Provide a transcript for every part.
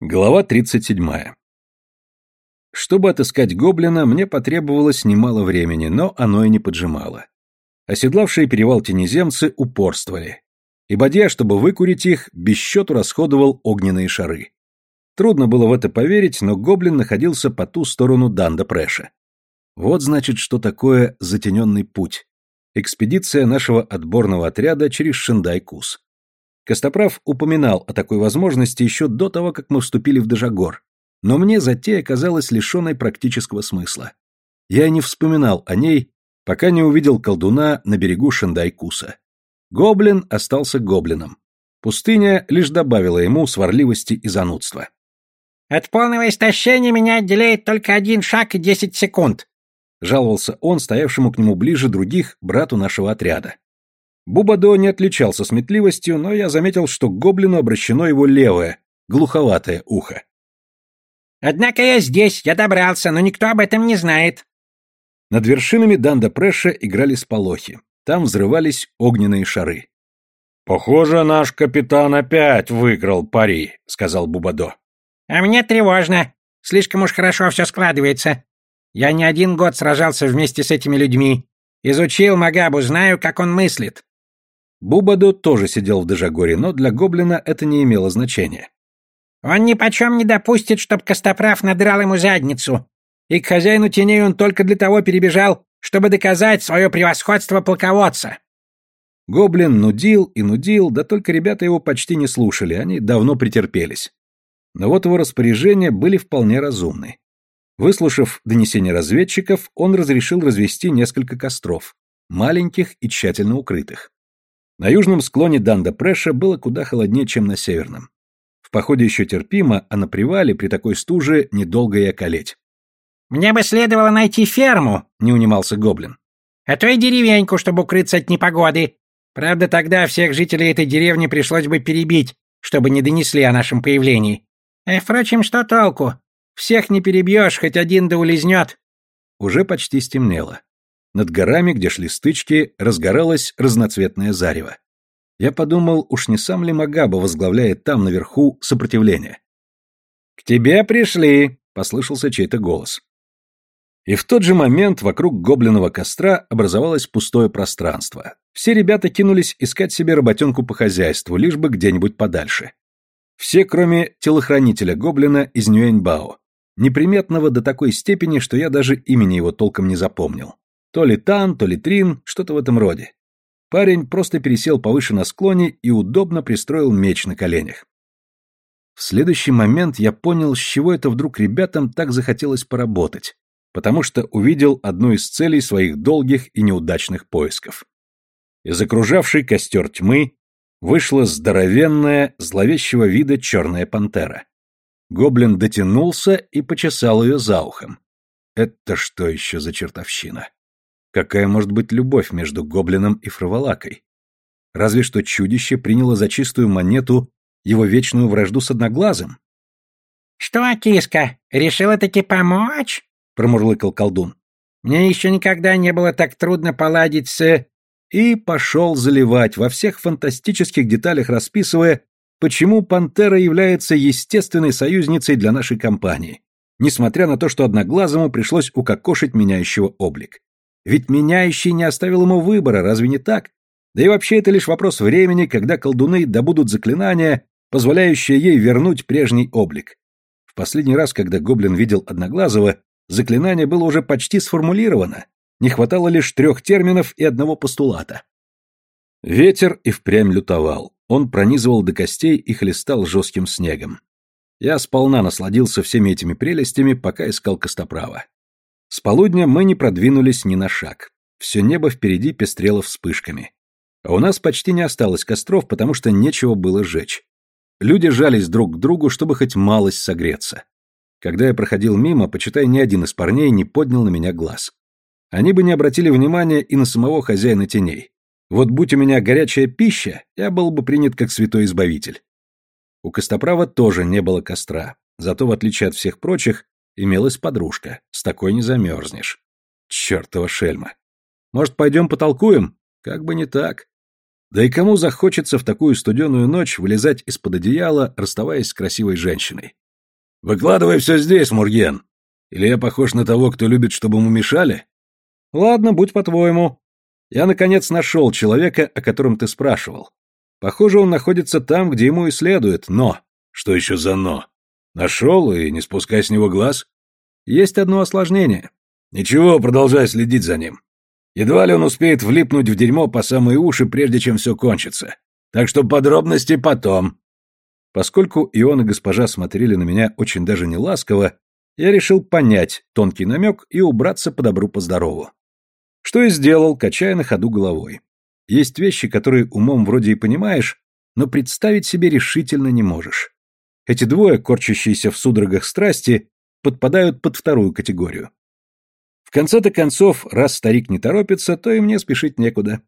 Глава 37. Чтобы отыскать гоблина, мне потребовалось немало времени, но оно и не поджимало. Оседлавшие перевал тенеземцы упорствовали. И Бадья, чтобы выкурить их, без счету расходовал огненные шары. Трудно было в это поверить, но гоблин находился по ту сторону Данда Прэша. Вот значит, что такое затененный путь. Экспедиция нашего отборного отряда через Шиндай-Кус. Костоправ упоминал о такой возможности еще до того, как мы вступили в Дежагор, но мне затея казалась лишенной практического смысла. Я не вспоминал о ней, пока не увидел колдуна на берегу Шендайкуса. Гоблин остался гоблином. Пустыня лишь добавила ему сварливости и занудства. «От полного истощения меня отделяет только один шаг и десять секунд», жаловался он, стоявшему к нему ближе других, брату нашего отряда. Бубадо не отличался сметливостью, но я заметил, что к гоблину обращено его левое, глуховатое ухо. «Однако я здесь, я добрался, но никто об этом не знает». Над вершинами Данда Прэша играли сполохи. Там взрывались огненные шары. «Похоже, наш капитан опять выиграл пари», — сказал Бубадо. «А мне тревожно. Слишком уж хорошо все складывается. Я не один год сражался вместе с этими людьми. Изучил Магабу, знаю, как он мыслит. Бубадо тоже сидел в Дежагоре, но для гоблина это не имело значения. «Он ни почем не допустит, чтоб Костоправ надрал ему задницу. И к хозяину теней он только для того перебежал, чтобы доказать свое превосходство полководца». Гоблин нудил и нудил, да только ребята его почти не слушали, они давно претерпелись. Но вот его распоряжения были вполне разумны. Выслушав донесение разведчиков, он разрешил развести несколько костров, маленьких и тщательно укрытых. На южном склоне Данда-Преша было куда холоднее, чем на северном. В походе еще терпимо, а на привале при такой стуже недолго и околеть. «Мне бы следовало найти ферму», — не унимался Гоблин. «А то и деревеньку, чтобы укрыться от непогоды. Правда, тогда всех жителей этой деревни пришлось бы перебить, чтобы не донесли о нашем появлении. А, впрочем, что толку? Всех не перебьешь, хоть один да улизнет». Уже почти стемнело. Над горами, где шли стычки, разгоралось разноцветное зарево. Я подумал, уж не сам ли Магаба возглавляет там, наверху, сопротивление. «К тебе пришли!» — послышался чей-то голос. И в тот же момент вокруг гоблиного костра образовалось пустое пространство. Все ребята кинулись искать себе работенку по хозяйству, лишь бы где-нибудь подальше. Все, кроме телохранителя гоблина из Нюэньбао, неприметного до такой степени, что я даже имени его толком не запомнил. То ли Тан, то ли Трин, что-то в этом роде. Парень просто пересел повыше на склоне и удобно пристроил меч на коленях. В следующий момент я понял, с чего это вдруг ребятам так захотелось поработать, потому что увидел одну из целей своих долгих и неудачных поисков. Из окружавшей костер тьмы вышла здоровенная, зловещего вида черная пантера. Гоблин дотянулся и почесал ее за ухом. Это что еще за чертовщина? Какая может быть любовь между гоблином и фраволакой? Разве что чудище приняло за чистую монету его вечную вражду с одноглазым. «Что, киска, решила таки помочь?» — промурлыкал колдун. «Мне еще никогда не было так трудно поладить с...» И пошел заливать, во всех фантастических деталях расписывая, почему пантера является естественной союзницей для нашей компании, несмотря на то, что одноглазому пришлось укокошить меняющего облик. Ведь меняющий не оставил ему выбора, разве не так? Да и вообще это лишь вопрос времени, когда колдуны добудут заклинания, позволяющие ей вернуть прежний облик. В последний раз, когда гоблин видел Одноглазого, заклинание было уже почти сформулировано. Не хватало лишь трех терминов и одного постулата. Ветер и впрямь лютовал. Он пронизывал до костей и хлестал жестким снегом. Я сполна насладился всеми этими прелестями, пока искал Костоправа. С полудня мы не продвинулись ни на шаг. Все небо впереди пестрело вспышками. А у нас почти не осталось костров, потому что нечего было жечь. Люди жались друг к другу, чтобы хоть малость согреться. Когда я проходил мимо, почитай, ни один из парней не поднял на меня глаз. Они бы не обратили внимания и на самого хозяина теней. Вот будь у меня горячая пища, я был бы принят как святой избавитель. У Костоправа тоже не было костра, зато, в отличие от всех прочих, имелась подружка. С такой не замерзнешь. Чертова шельма. Может, пойдем потолкуем? Как бы не так. Да и кому захочется в такую студеную ночь вылезать из-под одеяла, расставаясь с красивой женщиной? Выкладывай все здесь, Мурген. Или я похож на того, кто любит, чтобы ему мешали? Ладно, будь по-твоему. Я, наконец, нашел человека, о котором ты спрашивал. Похоже, он находится там, где ему и следует, но... Что еще за «но»? Нашел и не спускай с него глаз? Есть одно осложнение. Ничего, продолжай следить за ним. Едва ли он успеет влипнуть в дерьмо по самые уши, прежде чем все кончится. Так что подробности потом. Поскольку и он, и госпожа смотрели на меня очень даже не ласково, я решил понять тонкий намек и убраться по добру по здорову. Что и сделал, качая на ходу головой. Есть вещи, которые умом вроде и понимаешь, но представить себе решительно не можешь. Эти двое, корчащиеся в судорогах страсти, подпадают под вторую категорию. В конце-то концов, раз старик не торопится, то и мне спешить некуда.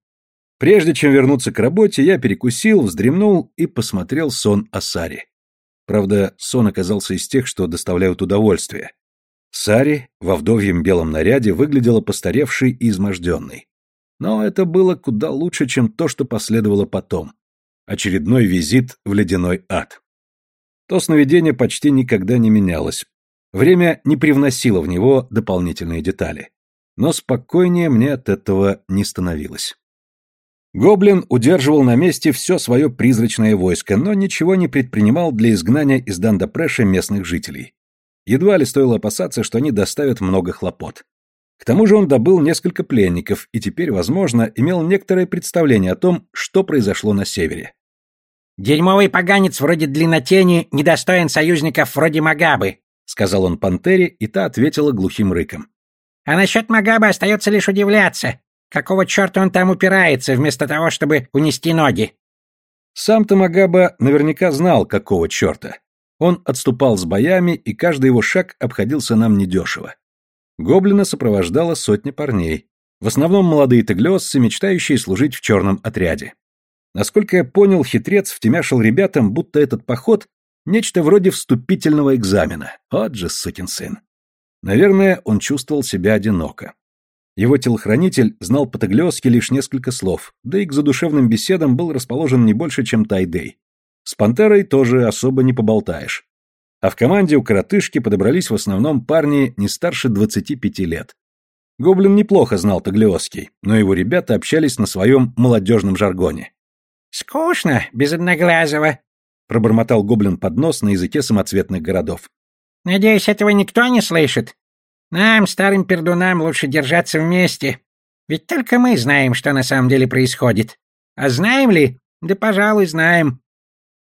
Прежде чем вернуться к работе, я перекусил, вздремнул и посмотрел сон о Саре. Правда, сон оказался из тех, что доставляют удовольствие. Сари во вдовьем белом наряде выглядела постаревшей и изможденной. Но это было куда лучше, чем то, что последовало потом. Очередной визит в ледяной ад. То сновидение почти никогда не менялось. Время не привносило в него дополнительные детали. Но спокойнее мне от этого не становилось. Гоблин удерживал на месте все свое призрачное войско, но ничего не предпринимал для изгнания из Дандапреша местных жителей. Едва ли стоило опасаться, что они доставят много хлопот. К тому же он добыл несколько пленников и теперь, возможно, имел некоторое представление о том, что произошло на севере. «Дерьмовый поганец вроде длиннотени недостоин союзников вроде Магабы», сказал он пантере, и та ответила глухим рыком. «А насчет Магабы остается лишь удивляться. Какого черта он там упирается, вместо того, чтобы унести ноги? Сам-то Магаба наверняка знал, какого черта. Он отступал с боями, и каждый его шаг обходился нам недешево. Гоблина сопровождала сотня парней. В основном молодые теглиосцы, мечтающие служить в черном отряде. Насколько я понял, хитрец втемяшил ребятам, будто этот поход — нечто вроде вступительного экзамена. Вот же сукин сын. Наверное, он чувствовал себя одиноко. Его телохранитель знал по-таглиоски лишь несколько слов, да и к задушевным беседам был расположен не больше, чем Тайдей. С пантерой тоже особо не поболтаешь. А в команде у коротышки подобрались в основном парни не старше 25 лет. Гоблин неплохо знал таглиоский, но его ребята общались на своем молодежном жаргоне. «Скучно, без одноглазого», — пробормотал гоблин под нос на языке самоцветных городов. «Надеюсь, этого никто не слышит?» Нам, старым пердунам, лучше держаться вместе. Ведь только мы знаем, что на самом деле происходит. А знаем ли? Да, пожалуй, знаем.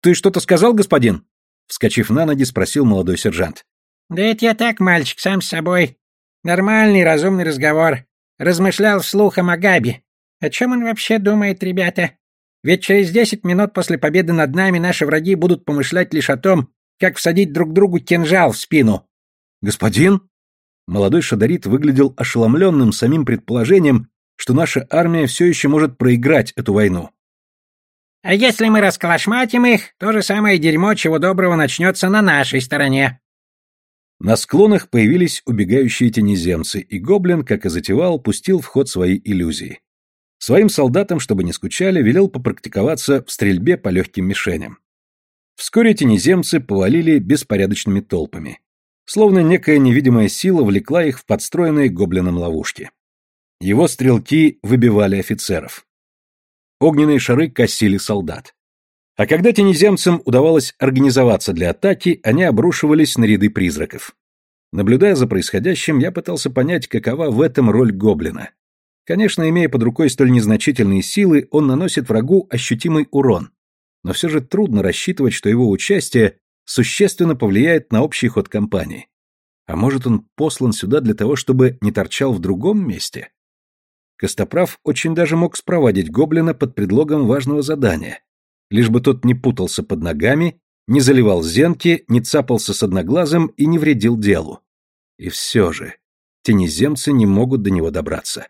Ты что-то сказал, господин? Вскочив на ноги, спросил молодой сержант. Да это я так, мальчик, сам с собой. Нормальный, разумный разговор. Размышлял вслух о Магабе. О чем он вообще думает, ребята? Ведь через десять минут после победы над нами наши враги будут помышлять лишь о том, как всадить друг другу кинжал в спину. Господин? Молодой шадарит выглядел ошеломленным самим предположением, что наша армия все еще может проиграть эту войну. «А если мы расколошматим их, то же самое дерьмо, чего доброго, начнется на нашей стороне». На склонах появились убегающие тенеземцы, и гоблин, как и затевал, пустил в ход свои иллюзии. Своим солдатам, чтобы не скучали, велел попрактиковаться в стрельбе по легким мишеням. Вскоре тенеземцы повалили беспорядочными толпами словно некая невидимая сила влекла их в подстроенные гоблином ловушки. Его стрелки выбивали офицеров. Огненные шары косили солдат. А когда тенеземцам удавалось организоваться для атаки, они обрушивались на ряды призраков. Наблюдая за происходящим, я пытался понять, какова в этом роль гоблина. Конечно, имея под рукой столь незначительные силы, он наносит врагу ощутимый урон. Но все же трудно рассчитывать, что его участие существенно повлияет на общий ход кампании. А может, он послан сюда для того, чтобы не торчал в другом месте? Костоправ очень даже мог спровадить гоблина под предлогом важного задания, лишь бы тот не путался под ногами, не заливал зенки, не цапался с одноглазым и не вредил делу. И все же, тенеземцы не могут до него добраться.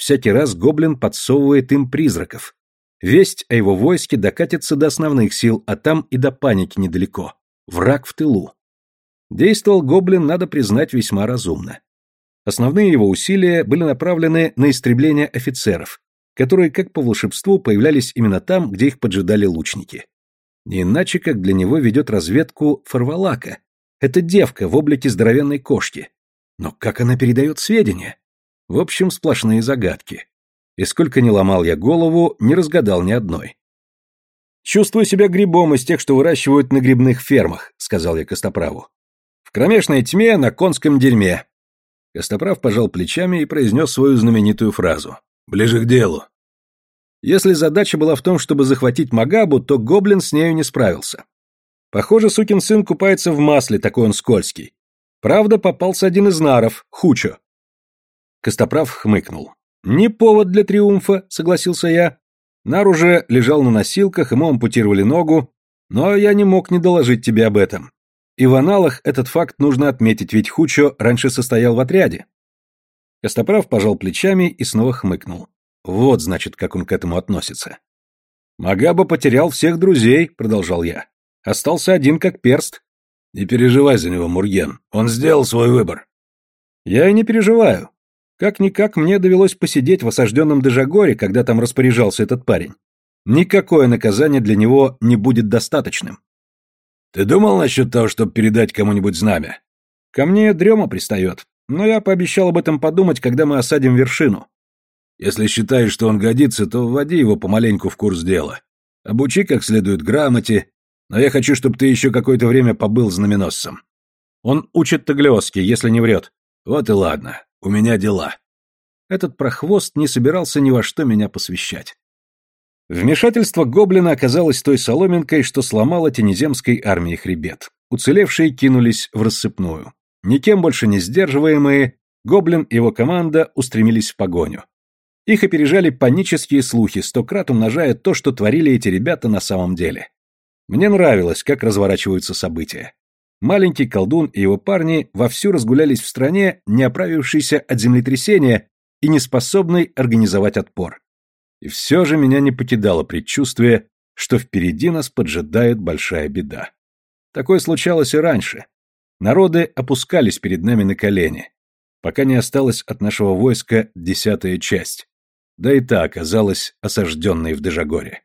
Всякий раз гоблин подсовывает им призраков. Весть о его войске докатится до основных сил, а там и до паники недалеко. Враг в тылу. Действовал гоблин, надо признать, весьма разумно. Основные его усилия были направлены на истребление офицеров, которые, как по волшебству, появлялись именно там, где их поджидали лучники. Не иначе, как для него ведет разведку Фарвалака, Это девка в облике здоровенной кошки. Но как она передает сведения? В общем, сплошные загадки. И сколько ни ломал я голову, не разгадал ни одной. «Чувствую себя грибом из тех, что выращивают на грибных фермах», — сказал я Костоправу. «В кромешной тьме на конском дерьме». Костоправ пожал плечами и произнес свою знаменитую фразу. «Ближе к делу». Если задача была в том, чтобы захватить Магабу, то гоблин с нею не справился. Похоже, сукин сын купается в масле, такой он скользкий. Правда, попался один из наров, Хучо. Костоправ хмыкнул. «Не повод для триумфа», — согласился я. Нар уже лежал на носилках, ему ампутировали ногу, но я не мог не доложить тебе об этом. И в аналах этот факт нужно отметить, ведь Хучо раньше состоял в отряде. Костоправ пожал плечами и снова хмыкнул. Вот, значит, как он к этому относится. «Магаба потерял всех друзей», — продолжал я. «Остался один как перст». «Не переживай за него, Мурген. Он сделал свой выбор». «Я и не переживаю. Как-никак мне довелось посидеть в осажденном Дежагоре, когда там распоряжался этот парень. Никакое наказание для него не будет достаточным». «Ты думал насчет того, чтобы передать кому-нибудь знамя?» «Ко мне дрема пристает, но я пообещал об этом подумать, когда мы осадим вершину. Если считаешь, что он годится, то вводи его помаленьку в курс дела. Обучи как следует грамоте, но я хочу, чтобы ты еще какое-то время побыл знаменосцем. Он учит таглиоски, если не врет. Вот и ладно, у меня дела. Этот прохвост не собирался ни во что меня посвящать. Вмешательство гоблина оказалось той соломинкой, что сломало тенеземской армии хребет. Уцелевшие кинулись в рассыпную. Никем больше не сдерживаемые, гоблин и его команда устремились в погоню. Их опережали панические слухи, стократ умножая то, что творили эти ребята на самом деле. Мне нравилось, как разворачиваются события. Маленький колдун и его парни вовсю разгулялись в стране, не оправившейся от землетрясения и не способной организовать отпор. И все же меня не покидало предчувствие, что впереди нас поджидает большая беда. Такое случалось и раньше. Народы опускались перед нами на колени, пока не осталась от нашего войска десятая часть да и та оказалась осажденной в Дежагоре.